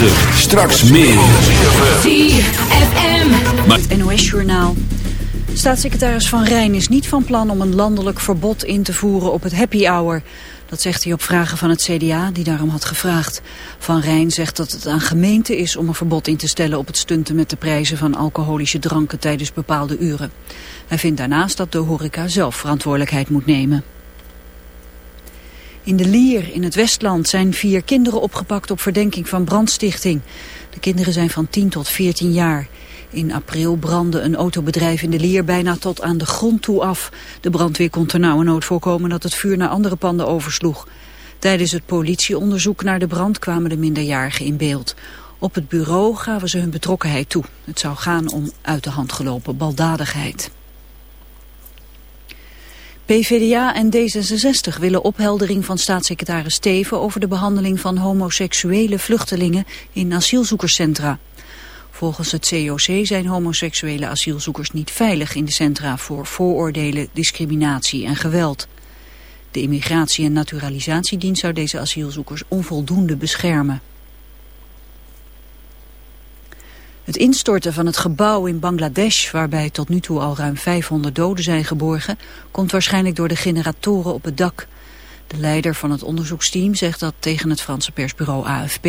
9. Straks meer. ZFM. Het NOS-journaal. Staatssecretaris Van Rijn is niet van plan om een landelijk verbod in te voeren op het happy hour. Dat zegt hij op vragen van het CDA, die daarom had gevraagd. Van Rijn zegt dat het aan gemeente is om een verbod in te stellen op het stunten met de prijzen van alcoholische dranken tijdens bepaalde uren. Hij vindt daarnaast dat de horeca zelf verantwoordelijkheid moet nemen. In de Lier in het Westland zijn vier kinderen opgepakt op verdenking van brandstichting. De kinderen zijn van 10 tot 14 jaar. In april brandde een autobedrijf in de Lier bijna tot aan de grond toe af. De brandweer kon nood voorkomen dat het vuur naar andere panden oversloeg. Tijdens het politieonderzoek naar de brand kwamen de minderjarigen in beeld. Op het bureau gaven ze hun betrokkenheid toe. Het zou gaan om uit de hand gelopen baldadigheid. PVDA en D66 willen opheldering van staatssecretaris Steven over de behandeling van homoseksuele vluchtelingen in asielzoekerscentra. Volgens het COC zijn homoseksuele asielzoekers niet veilig in de centra voor vooroordelen, discriminatie en geweld. De Immigratie- en Naturalisatiedienst zou deze asielzoekers onvoldoende beschermen. Het instorten van het gebouw in Bangladesh, waarbij tot nu toe al ruim 500 doden zijn geborgen, komt waarschijnlijk door de generatoren op het dak. De leider van het onderzoeksteam zegt dat tegen het Franse persbureau AFP.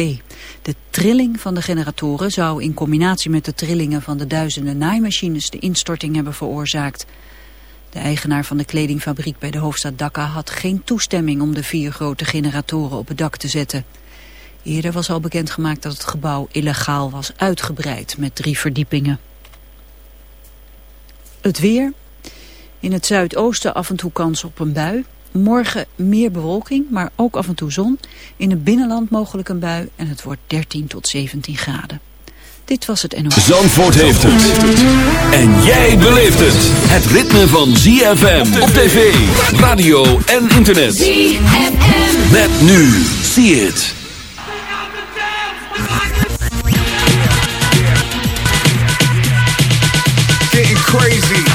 De trilling van de generatoren zou in combinatie met de trillingen van de duizenden naaimachines de instorting hebben veroorzaakt. De eigenaar van de kledingfabriek bij de hoofdstad Dhaka had geen toestemming om de vier grote generatoren op het dak te zetten. Eerder was al bekendgemaakt dat het gebouw illegaal was uitgebreid met drie verdiepingen. Het weer. In het zuidoosten af en toe kans op een bui. Morgen meer bewolking, maar ook af en toe zon. In het binnenland mogelijk een bui en het wordt 13 tot 17 graden. Dit was het NOS. Zandvoort heeft het. En jij beleeft het. Het ritme van ZFM op tv, radio en internet. ZFM. Met nu. See it. Crazy.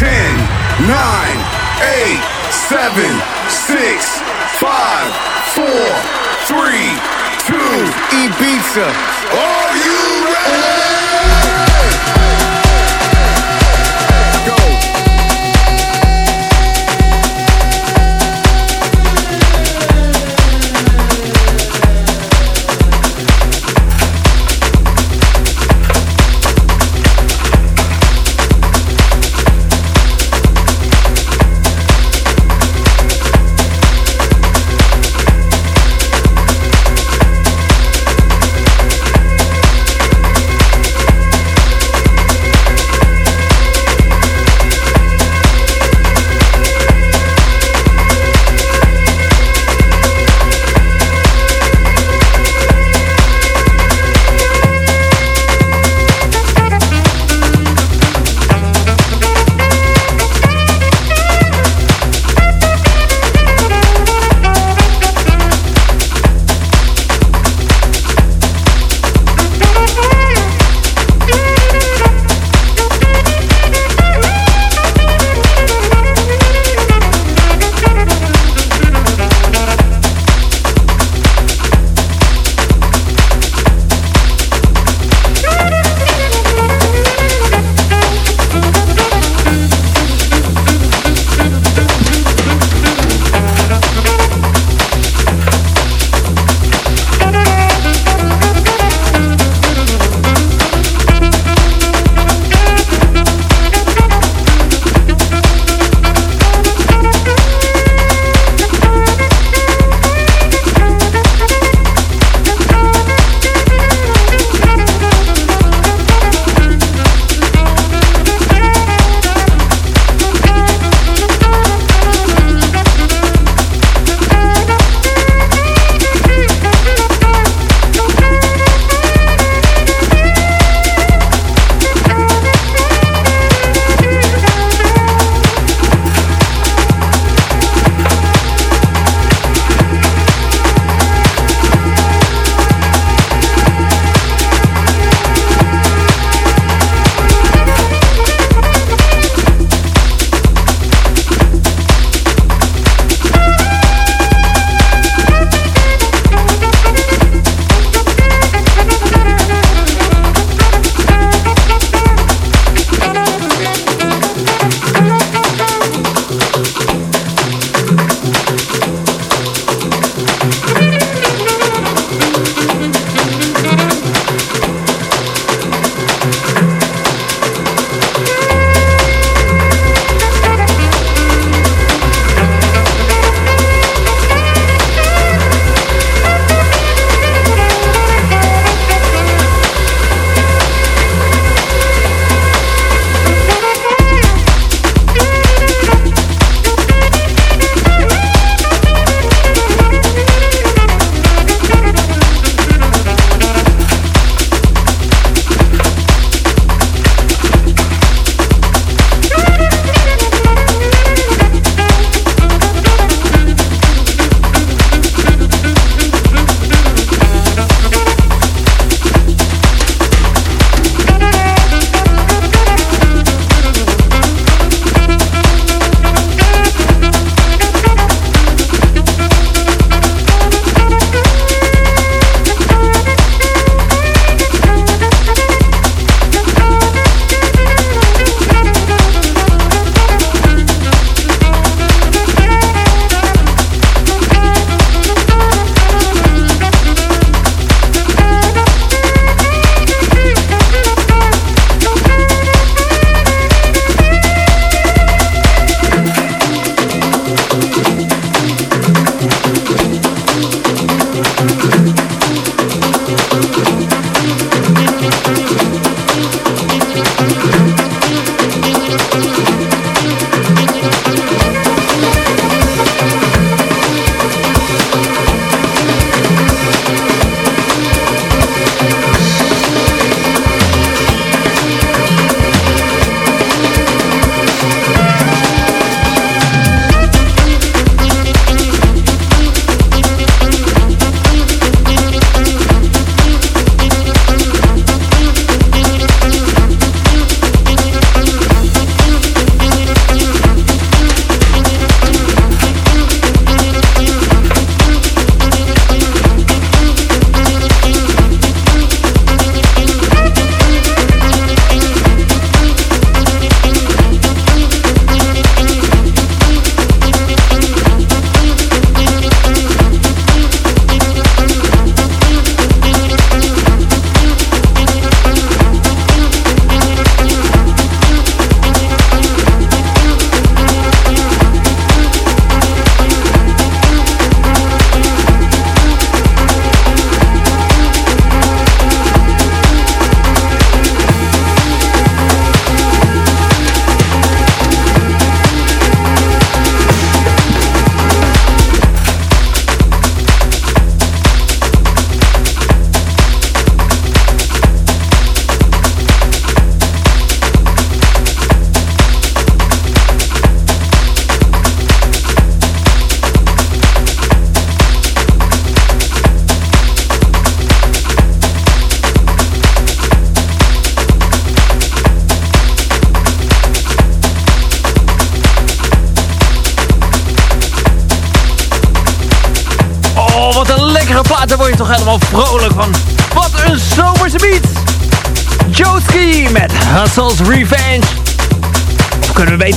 10, 9, 8, 7, 6, 5, 4, 3, 2, Ibiza. Are you ready?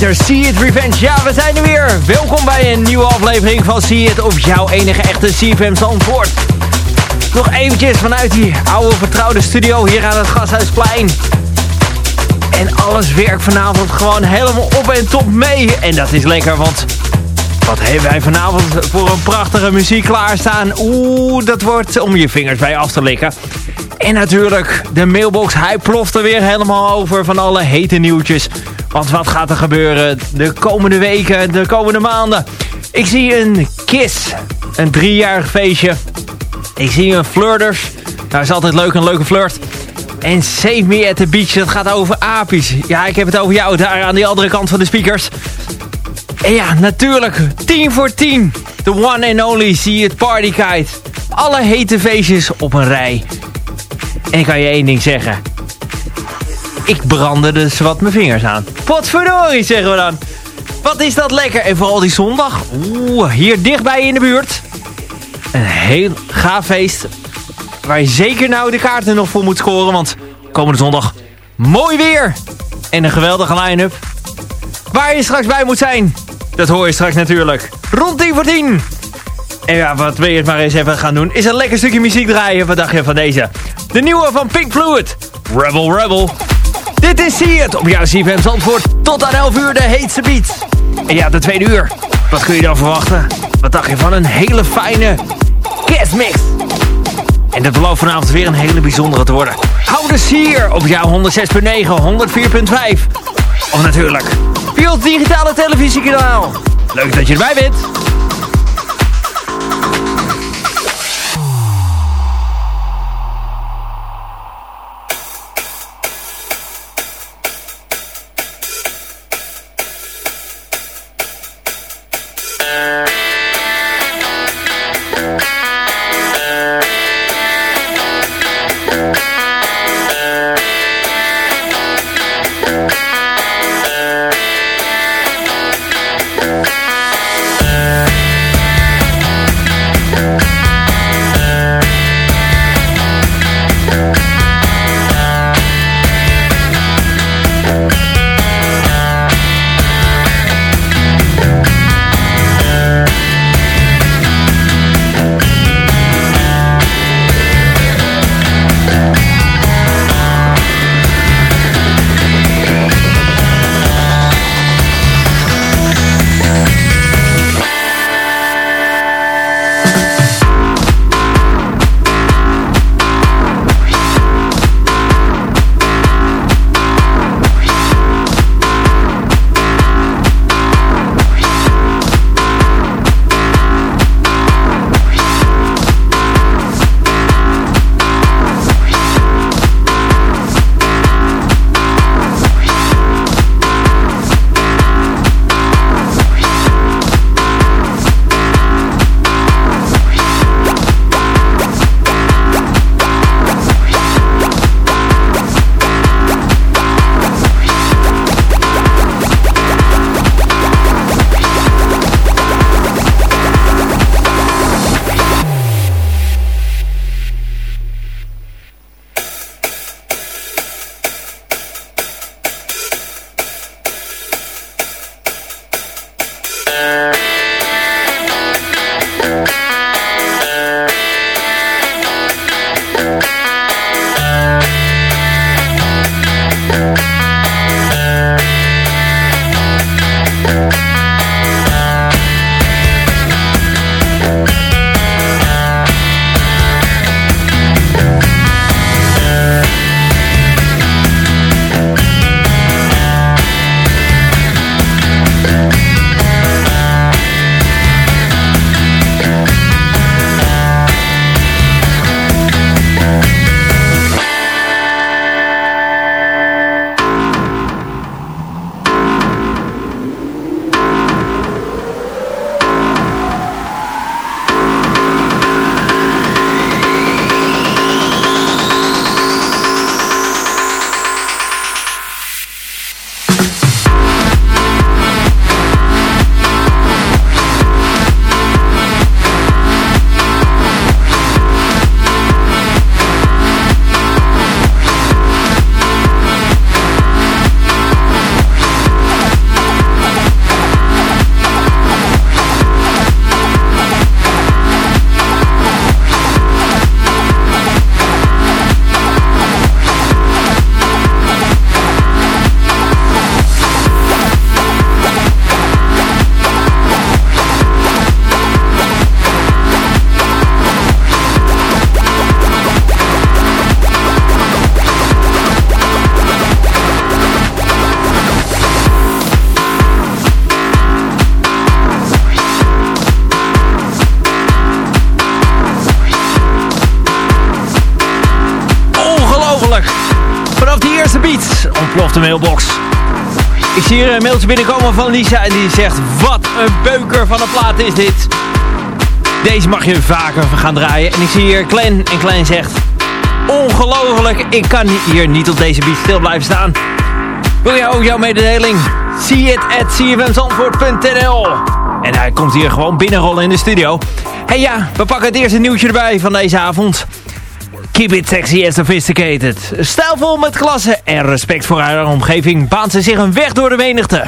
Of See It Revenge? Ja, we zijn er weer. Welkom bij een nieuwe aflevering van See It op jouw enige echte CFM Zandvoort. Nog eventjes vanuit die oude vertrouwde studio hier aan het Gashuisplein. En alles werkt vanavond gewoon helemaal op en top mee. En dat is lekker, want wat hebben wij vanavond voor een prachtige muziek klaarstaan. Oeh, dat wordt om je vingers bij af te likken. En natuurlijk, de mailbox, hij ploft er weer helemaal over van alle hete nieuwtjes. Want wat gaat er gebeuren de komende weken, de komende maanden? Ik zie een KISS, een driejarig feestje. Ik zie een Flirters. Nou, is altijd leuk, een leuke flirt. En Save Me at the Beach, dat gaat over apies. Ja, ik heb het over jou daar aan die andere kant van de speakers. En ja, natuurlijk, 10 voor 10. The one and only See It Party Kite. Alle hete feestjes op een rij. En ik kan je één ding zeggen. Ik brandde dus wat mijn vingers aan. Potverdorie, zeggen we dan. Wat is dat lekker. En vooral die zondag. Oeh, hier dichtbij in de buurt. Een heel gaaf feest. Waar je zeker nou de kaarten nog voor moet scoren. Want komende zondag mooi weer. En een geweldige line-up. Waar je straks bij moet zijn. Dat hoor je straks natuurlijk. Rond 10 voor 10. En ja, wat wil je het maar eens even gaan doen. Is een lekker stukje muziek draaien. Wat dacht je van deze? De nieuwe van Pink Fluid. Rebel Rebel. Dit is See op jouw CFM Zandvoort. Tot aan 11 uur de heetste beat. En ja, de tweede uur. Wat kun je dan verwachten? Wat dacht je van een hele fijne kerstmix? En dat belooft vanavond weer een hele bijzondere te worden. Hou dus hier op jouw 106.9, 104.5. Of natuurlijk, via ons digitale televisiekanaal. Leuk dat je erbij bent. Yeah. Eerste beat ontploft de mailbox. Ik zie hier een mailtje binnenkomen van Lisa en die zegt... Wat een beuker van een plaat is dit. Deze mag je vaker gaan draaien. En ik zie hier Glen en Glen zegt... Ongelooflijk, ik kan hier niet op deze beat stil blijven staan. Wil jij ook jouw mededeling? See it at cfmzandvoort.nl En hij komt hier gewoon binnenrollen in de studio. En ja, we pakken het eerste nieuwtje erbij van deze avond. Keep it sexy and sophisticated. Stijlvol met klasse en respect voor haar omgeving baant ze zich een weg door de menigte.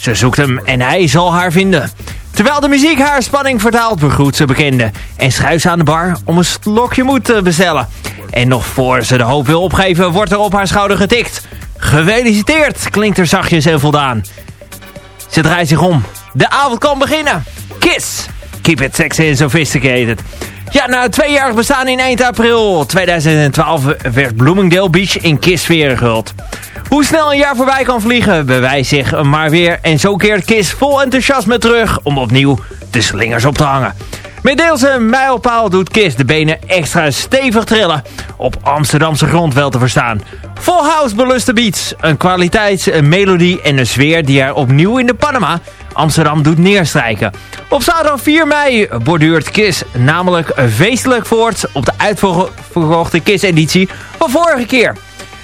Ze zoekt hem en hij zal haar vinden. Terwijl de muziek haar spanning vertaalt, begroet ze bekende. En schuift ze aan de bar om een slokje moed te bestellen. En nog voor ze de hoop wil opgeven, wordt er op haar schouder getikt. Gefeliciteerd, klinkt er zachtjes en voldaan. Ze draait zich om. De avond kan beginnen. Kiss. Keep it sexy and sophisticated. Ja, na tweejarig bestaan in eind april 2012 werd Bloomingdale Beach in Kiss gehuld. Hoe snel een jaar voorbij kan vliegen, bewijst zich maar weer. En zo keert Kiss vol enthousiasme terug om opnieuw de slingers op te hangen. Met deelse mijlpaal doet Kiss de benen extra stevig trillen. Op Amsterdamse grond wel te verstaan. Full house beluste beats. Een een melodie en een sfeer die haar opnieuw in de Panama Amsterdam doet neerstrijken. Op zaterdag 4 mei borduurt Kiss namelijk feestelijk voort op de uitverkochte Kiss-editie van vorige keer.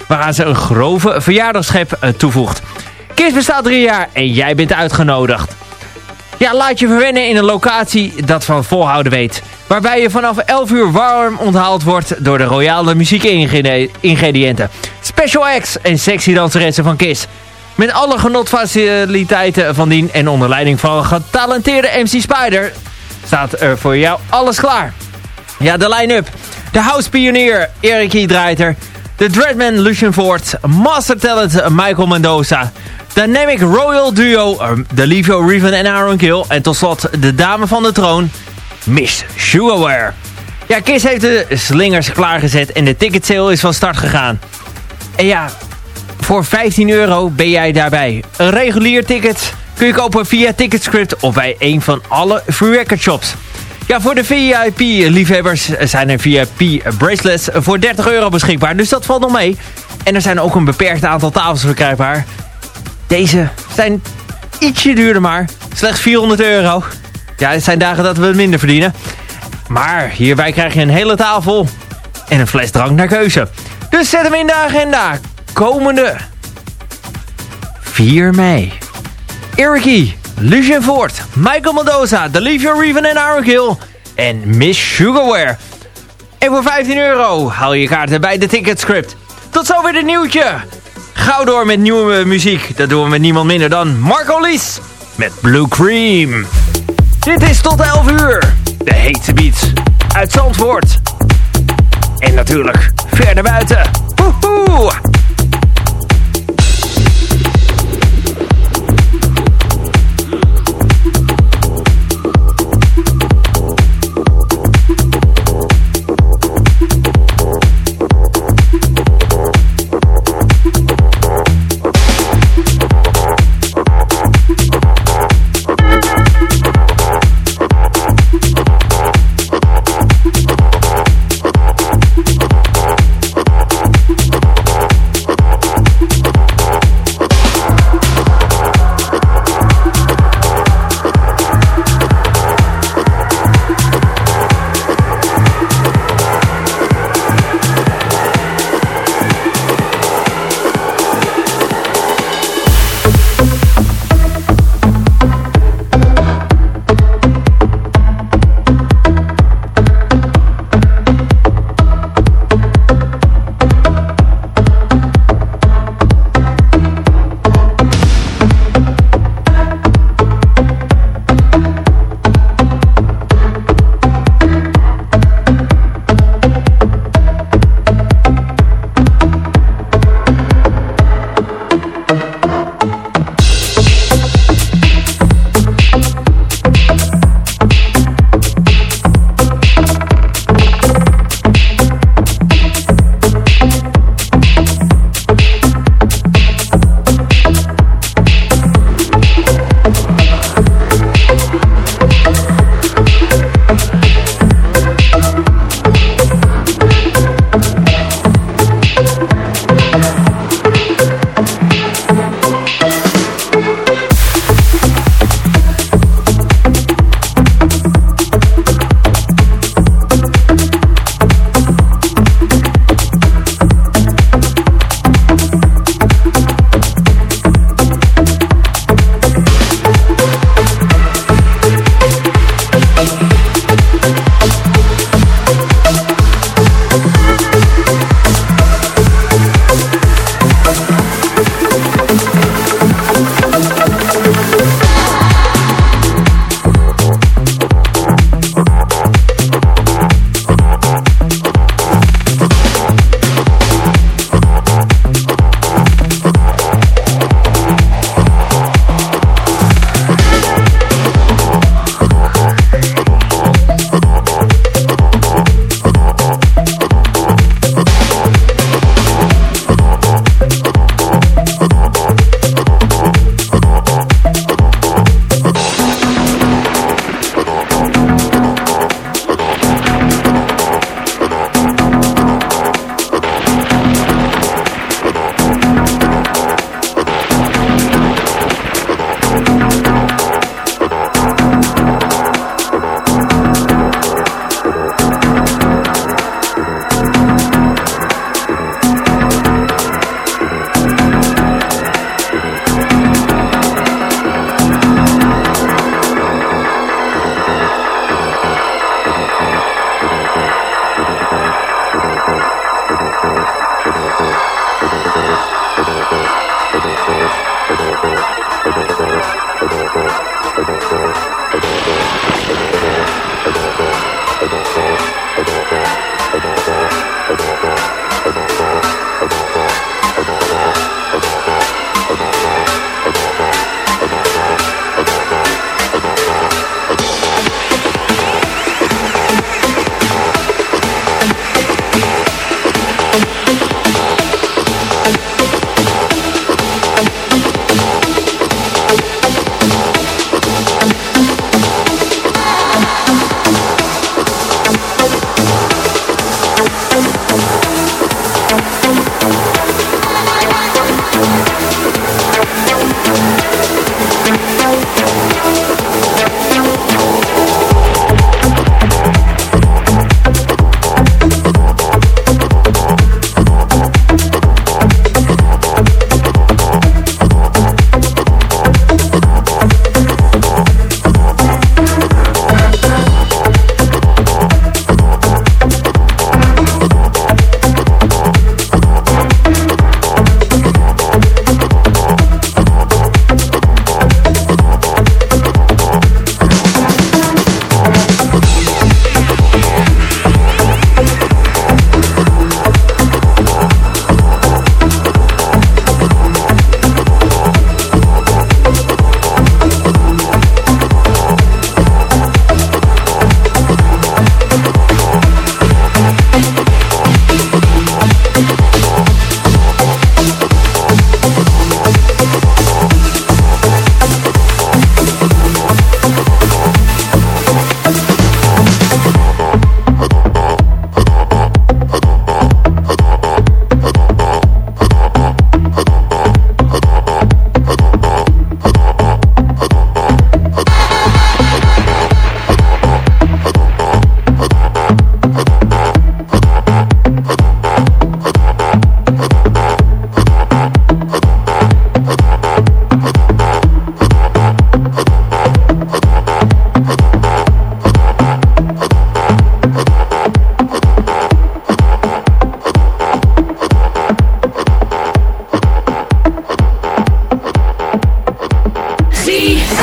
Waaraan ze een grove verjaardagschep eh, toevoegt. Kiss bestaat drie jaar en jij bent uitgenodigd. Ja, laat je verwennen in een locatie dat van volhouden weet. Waarbij je vanaf 11 uur warm onthaald wordt door de royale muziekingrediënten. Special acts en sexy danseressen van Kiss. Met alle genotfaciliteiten van dien en onder leiding van een getalenteerde MC Spider staat er voor jou alles klaar. Ja, de line-up. De house pionier Erik Dreiter. De Dreadman Lucian Ford. Master Talent Michael Mendoza. Dynamic Royal Duo Delivio Reven en Aaron Kill. En tot slot de dame van de troon Miss Sugarware. Ja, Kiss heeft de slingers klaargezet en de ticketsale is van start gegaan. En ja, voor 15 euro ben jij daarbij. Een regulier ticket kun je kopen via Ticketscript of bij een van alle free record shops. Ja, voor de VIP-liefhebbers zijn er VIP-bracelets voor 30 euro beschikbaar. Dus dat valt nog mee. En er zijn ook een beperkt aantal tafels verkrijgbaar. Deze zijn ietsje duurder maar. Slechts 400 euro. Ja, het zijn dagen dat we minder verdienen. Maar hierbij krijg je een hele tafel en een fles drank naar keuze. Dus zet hem in de agenda komende 4 mei. Ericie, Lucien Ford, Michael Mendoza, Delivio Reven en Aaron Gill en Miss Sugarware. En voor 15 euro haal je kaarten bij de Ticketscript. Tot zover dit nieuwtje. Gauw door met nieuwe muziek. Dat doen we met niemand minder dan Marco Lies met Blue Cream. Dit is tot 11 uur. De hete beats uit Zandvoort. En natuurlijk verder buiten. Woehoe! me.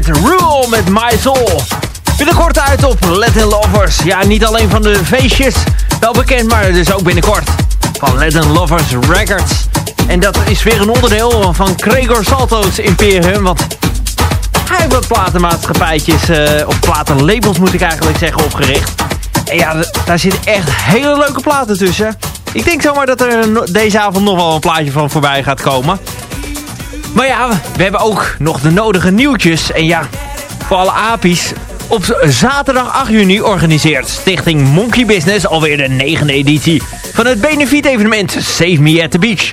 It Rule met My Soul. Binnenkort uit op Latin Lovers. Ja, niet alleen van de feestjes, wel bekend, maar dus ook binnenkort van Latin Lovers Records. En dat is weer een onderdeel van Gregor Salto's Imperium, want hij heeft wat platenmaatschappijtjes, uh, of platenlabels moet ik eigenlijk zeggen, opgericht. En ja, daar zitten echt hele leuke platen tussen. Ik denk zomaar dat er deze avond nog wel een plaatje van voorbij gaat komen. Maar ja, we hebben ook nog de nodige nieuwtjes. En ja, voor alle apies. Op zaterdag 8 juni organiseert Stichting Monkey Business alweer de negende editie van het benefiet-evenement Save Me at the Beach.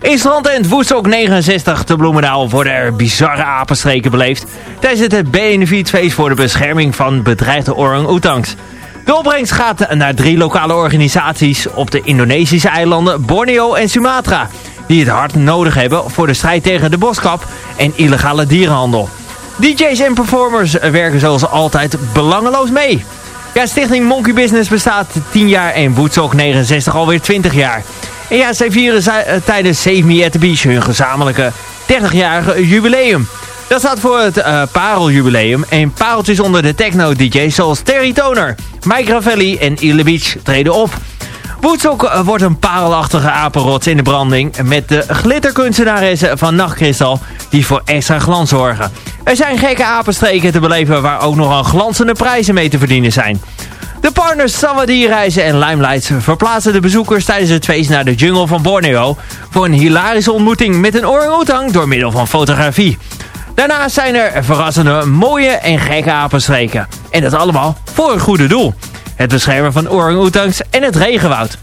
In Strandend Woestok 69 te Bloemendaal worden er bizarre apenstreken beleefd tijdens het benefietfeest voor de bescherming van bedreigde orang-oetangs. De opbrengst gaat naar drie lokale organisaties op de Indonesische eilanden Borneo en Sumatra die het hard nodig hebben voor de strijd tegen de boskap en illegale dierenhandel. DJ's en performers werken zoals altijd belangeloos mee. Ja, Stichting Monkey Business bestaat 10 jaar en Woodstock 69 alweer 20 jaar. En ja, zij vieren eh, tijdens Save Me at the Beach hun gezamenlijke 30-jarige jubileum. Dat staat voor het uh, pareljubileum en pareltjes onder de techno-dj's zoals Terry Toner, Mike Ravelli en Ile Beach treden op. Woodstock eh, wordt een parelachtige apenrots in de branding met de glitterkunstenaressen van Nachtkristal die voor extra glans zorgen. Er zijn gekke apenstreken te beleven waar ook nog een glanzende prijzen mee te verdienen zijn. De partners Sawadee Reizen en Limelight verplaatsen de bezoekers tijdens het feest naar de jungle van Borneo voor een hilarische ontmoeting met een orang-oetang door middel van fotografie. Daarnaast zijn er verrassende, mooie en gekke apenstreken. En dat allemaal voor een goede doel het beschermen van orang-oetangs en het regenwoud.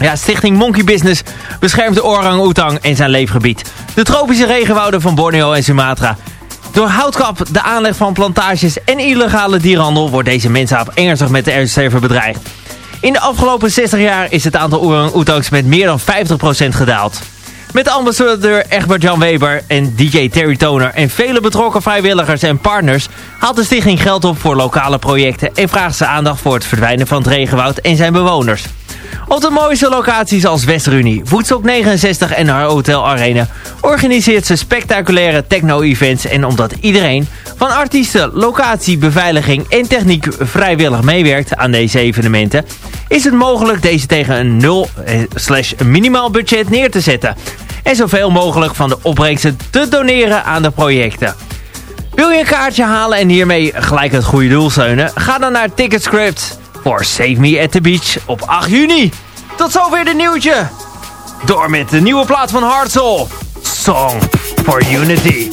Ja, Stichting Monkey Business beschermt de orang-oetang en zijn leefgebied. De tropische regenwouden van Borneo en Sumatra. Door houtkap, de aanleg van plantages en illegale dierhandel wordt deze mensaap ernstig met de erfsterven bedreigd. In de afgelopen 60 jaar is het aantal orang-oetangs met meer dan 50% gedaald. Met ambassadeur Egbert Jan Weber en DJ Terry Toner en vele betrokken vrijwilligers en partners haalt de stichting geld op voor lokale projecten en vraagt ze aandacht voor het verdwijnen van het regenwoud en zijn bewoners. Op de mooiste locaties als Westrunie, Woodstock 69 en haar Hotel Arena organiseert ze spectaculaire techno-events en omdat iedereen van artiesten, locatie, beveiliging en techniek vrijwillig meewerkt aan deze evenementen, is het mogelijk deze tegen een 0 eh, slash minimaal budget neer te zetten en zoveel mogelijk van de opbrengsten te doneren aan de projecten. Wil je een kaartje halen en hiermee gelijk het goede doel steunen? Ga dan naar Ticketscript voor Save Me at the Beach op 8 juni. Tot zover de nieuwtje. Door met de nieuwe plaat van Hartzell. Song for Unity.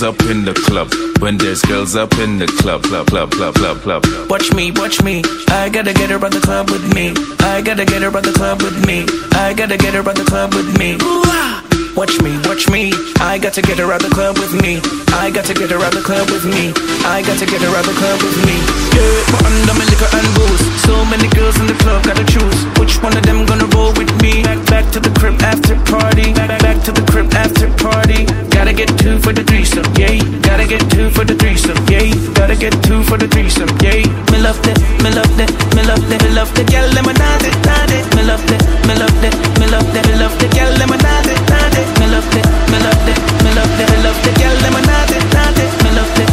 Girls up in the club, when there's girls up in the club, club, club, club, club, club. Watch me, watch me. I gotta get her at the club with me. I gotta get her at the club with me. I gotta get her at the club with me. Ooh-ah. Watch me, watch me. I got to get her out the club with me. I got to get her out the club with me. I got to get her out the club with me. Yeah, but under my liquor and booze. So many girls in the club, gotta choose. Which one of them gonna roll with me? Back, back to the crib after party. Back, back to the crib after party. Gotta get two for the threesome, yeah. Gotta get two for the threesome, yeah. Gotta get two for the threesome, yeah. Me love that, me love that, me love that, me love that. Girl, let me nade, nade. Me love that, me love that, me love that, me love that. Girl, let me nade, nade me love it, me love it, me love it, me love it. Girl, them a naughty, naughty, me love it,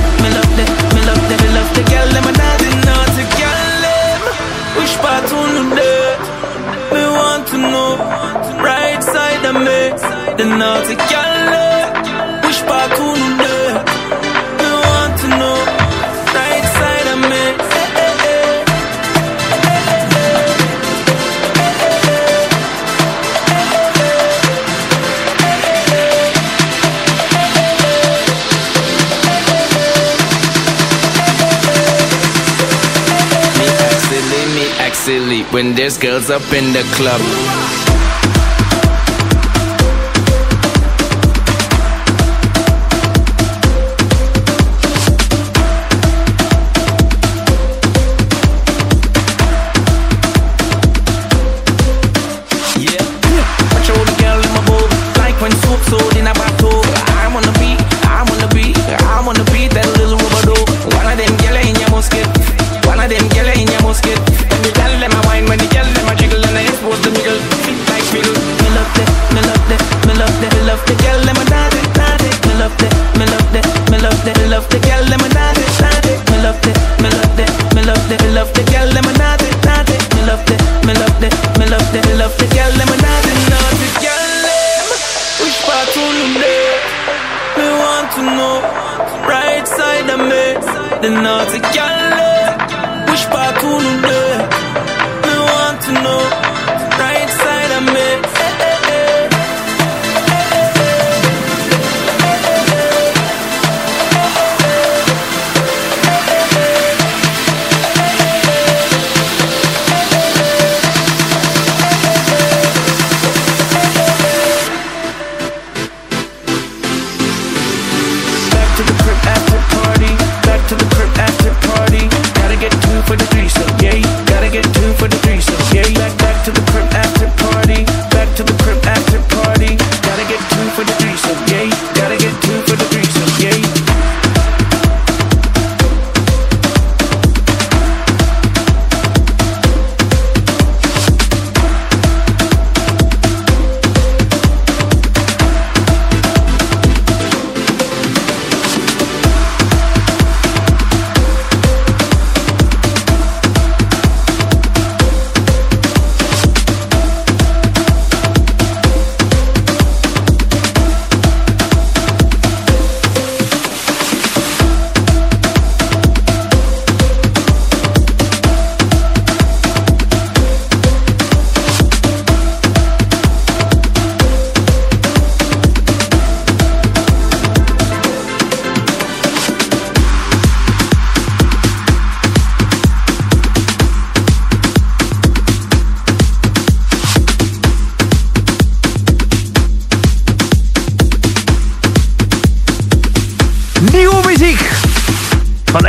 When there's girls up in the club.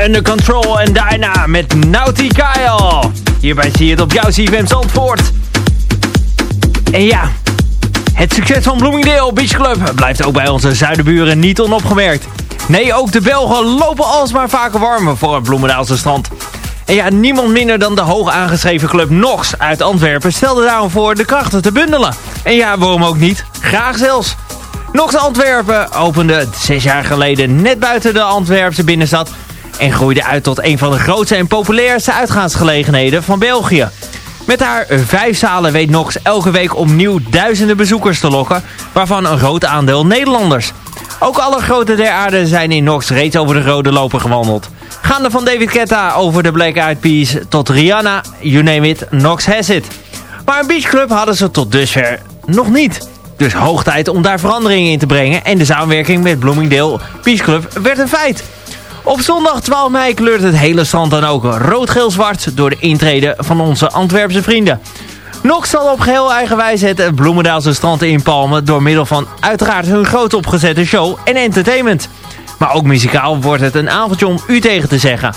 Under Control en daarna met Naughty Kyle. Hierbij zie je het op jouw CFM Zandvoort. En ja, het succes van Bloomingdale Beach Club blijft ook bij onze zuidenburen niet onopgemerkt. Nee, ook de Belgen lopen alsmaar vaker warm voor het Bloemendaalse strand. En ja, niemand minder dan de hoog aangeschreven club Nox uit Antwerpen stelde daarom voor de krachten te bundelen. En ja, waarom ook niet? Graag zelfs. Nox Antwerpen opende zes jaar geleden net buiten de Antwerpse binnenstad en groeide uit tot een van de grootste en populairste uitgaansgelegenheden van België. Met haar vijf zalen weet Nox elke week opnieuw duizenden bezoekers te lokken, waarvan een groot aandeel Nederlanders. Ook alle grote der aarde zijn in Nox reeds over de rode loper gewandeld. Gaande van David Ketta over de Black Eyed Peas tot Rihanna, you name it, Nox has it. Maar een beachclub hadden ze tot dusver nog niet. Dus hoog tijd om daar veranderingen in te brengen en de samenwerking met Bloomingdale Beach Club werd een feit. Op zondag 12 mei kleurt het hele strand dan ook rood-geel-zwart door de intrede van onze Antwerpse vrienden. Nox zal op geheel eigen wijze het Bloemendaalse strand inpalmen door middel van uiteraard hun groot opgezette show en entertainment. Maar ook muzikaal wordt het een avondje om u tegen te zeggen.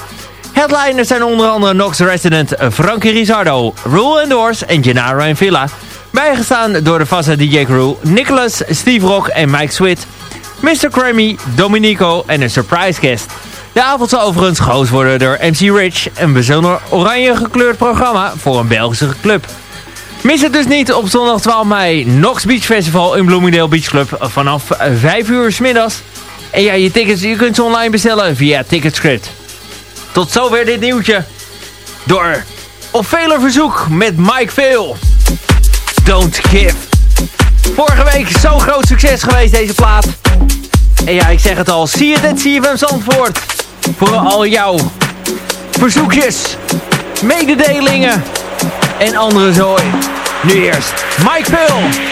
Headliners zijn onder andere Nox resident Frankie Rizardo, Rule Doors en Gennaro en Villa. Bijgestaan door de vaste DJ crew Nicholas, Steve Rock en Mike Switt. Mr. Crammy, Dominico en een surprise guest. De avond zal overigens gehost worden door MC Rich, een bijzonder oranje gekleurd programma voor een Belgische club. Mis het dus niet op zondag 12 mei Nox Beach Festival in Bloomingdale Beach Club vanaf 5 uur s middags. En ja, je tickets je kunt ze online bestellen via Ticketscript. Tot zover dit nieuwtje. Door op vele verzoek met Mike Veel. Don't Give. Vorige week zo groot succes geweest deze plaat. En ja, ik zeg het al, zie je dit, zie je van Zandvoort. Voor al jouw verzoekjes, mededelingen en andere zooi. Nu eerst Mike Pill.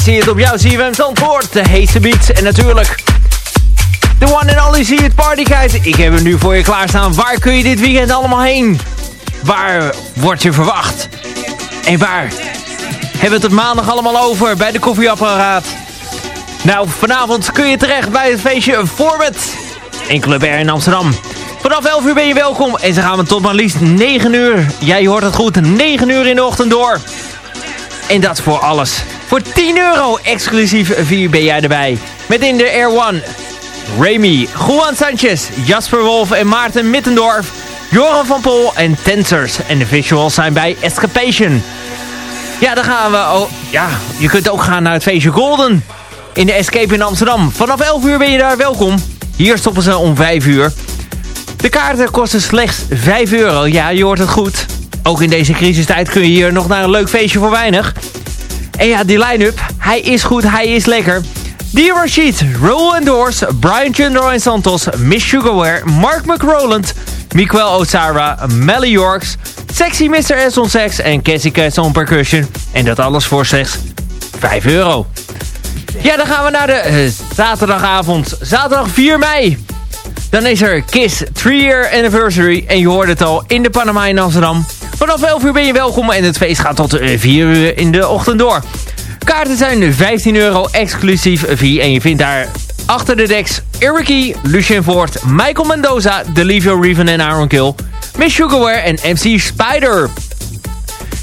Zie je het op jouw CFM Zandvoort. De heeste beats en natuurlijk... De one and only It Party Guide. Ik heb hem nu voor je klaarstaan. Waar kun je dit weekend allemaal heen? Waar word je verwacht? En waar hebben we het maandag allemaal over bij de koffieapparaat? Nou, vanavond kun je terecht bij het feestje Format in Club R in Amsterdam. Vanaf 11 uur ben je welkom en ze gaan we tot maar liefst 9 uur. Jij hoort het goed, 9 uur in de ochtend door. En dat voor alles. Voor 10 euro exclusief 4 ben jij erbij. Met in de Air One, Remy, Juan Sanchez, Jasper Wolf en Maarten Mittendorf. Joran van Pol en Tensors. En de visuals zijn bij Escapation. Ja, dan gaan we... Oh, ja, je kunt ook gaan naar het feestje Golden. In de Escape in Amsterdam. Vanaf 11 uur ben je daar welkom. Hier stoppen ze om 5 uur. De kaarten kosten slechts 5 euro. Ja, je hoort het goed. Ook in deze crisistijd kun je hier nog naar een leuk feestje voor weinig. En ja, die line-up, hij is goed, hij is lekker. Die Rashid, Roll and Doors, Brian Chundro en Santos, Miss Sugarware, Mark McRoland, Miguel Ozara, Melly Yorks, Sexy Mr. S on Sex en Cassie on Percussion. En dat alles voor slechts 5 euro. Ja, dan gaan we naar de uh, zaterdagavond. Zaterdag 4 mei. Dan is er Kiss 3 Year Anniversary. En je hoort het al in de Panama in Amsterdam. Vanaf 11 uur ben je welkom en het feest gaat tot 4 eh, uur in de ochtend door. Kaarten zijn 15 euro exclusief fee. En je vindt daar achter de decks Ericky, Lucien Voort, Michael Mendoza, Delivio Reven en Aaron Kill, Miss Sugarware en MC Spider.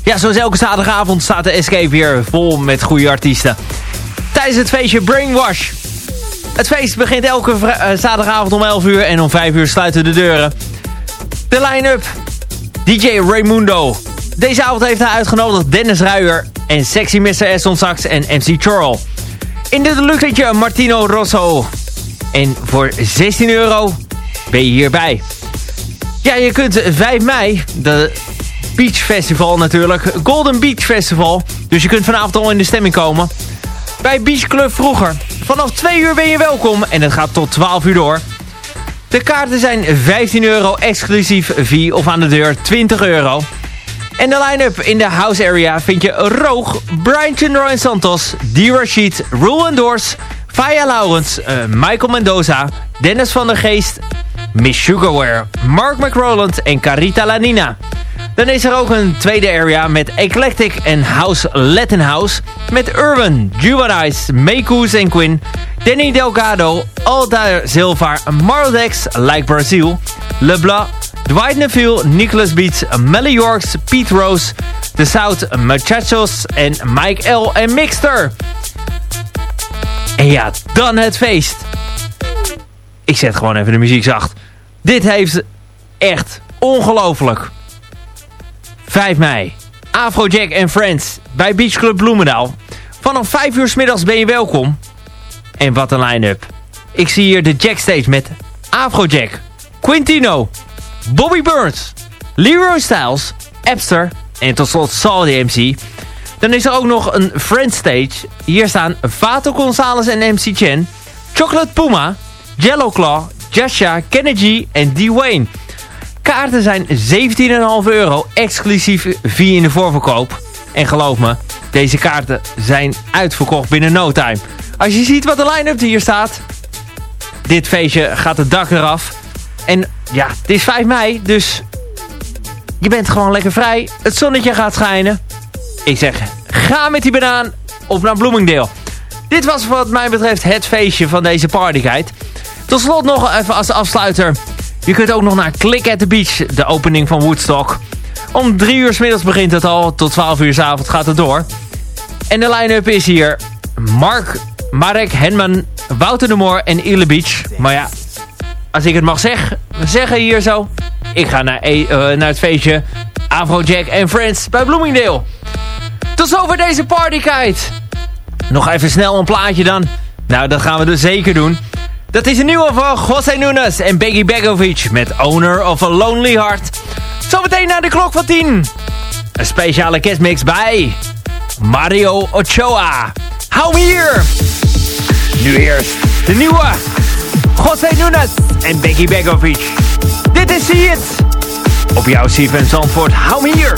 Ja, zoals elke zaterdagavond staat de Escape weer vol met goede artiesten. Tijdens het feestje Brainwash. Het feest begint elke uh, zaterdagavond om 11 uur en om 5 uur sluiten de deuren. De line-up. DJ Raimundo. Deze avond heeft hij uitgenodigd Dennis Ruijer en Sexy Mr. Esson Sax en MC Chorl. In dit luchtje Martino Rosso. En voor 16 euro ben je hierbij. Ja, je kunt 5 mei, de Beach Festival natuurlijk, Golden Beach Festival. Dus je kunt vanavond al in de stemming komen. Bij Beach Club vroeger. Vanaf 2 uur ben je welkom en het gaat tot 12 uur door. De kaarten zijn 15 euro exclusief via of aan de deur 20 euro. En de line-up in de house area vind je Roog, Brian Chandro en Santos, D. Rashid, Rule Doors, Faya Laurens, uh, Michael Mendoza, Dennis van der Geest, Miss Sugarware, Mark McRoland en Carita Lanina. Dan is er ook een tweede area met Eclectic en House Latin House. Met Urban, Juvenice, Mekus en Quinn, Danny Delgado, Alda Silva, Marlex, Like Brazil, LeBlanc, Dwight Neville, Nicholas Beats, Melly Yorks, Pete Rose, The South Machachos en Mike L. en Mixter. En ja, dan het feest. Ik zet gewoon even de muziek zacht. Dit heeft echt ongelooflijk 5 mei. Afrojack en Friends bij Beach Club Bloemendaal. Vanaf 5 uur s middags ben je welkom. En wat een line-up. Ik zie hier de Jackstage met Afrojack, Quintino, Bobby Burns, Leroy Styles, Epster en tot slot Saul de MC. Dan is er ook nog een Friends stage. Hier staan Vato Gonzalez en MC Chen, Chocolate Puma, Jello Claw, Jasha, Kennedy en D-Wayne. Kaarten zijn 17,5 euro, exclusief via in de voorverkoop. En geloof me, deze kaarten zijn uitverkocht binnen no time. Als je ziet wat de line-up hier staat, dit feestje gaat het dak eraf. En ja, het is 5 mei, dus je bent gewoon lekker vrij. Het zonnetje gaat schijnen. Ik zeg, ga met die banaan op naar Bloomingdale. Dit was wat mij betreft het feestje van deze partyguide. Tot slot nog even als afsluiter je kunt ook nog naar Click at the Beach, de opening van Woodstock. Om 3 uur s middags begint het al, tot 12 uur s avond gaat het door. En de line-up is hier Mark, Marek, Henman, Wouter de Moor en Ile Beach. Maar ja, als ik het mag zeg, zeggen hier zo. Ik ga naar, uh, naar het feestje Afrojack en Friends bij Bloomingdale. Tot zover deze partykite. Nog even snel een plaatje dan. Nou, dat gaan we dus zeker doen. Dat is een nieuwe van José Nunes en Becky Begovic met Owner of a Lonely Heart. Zometeen naar de klok van 10. Een speciale kerstmix bij Mario Ochoa. Hou me hier! Nu eerst de nieuwe José Nunes en Becky Begovic. Dit is See It. Op jouw CFM Zandvoort. Hou me hier!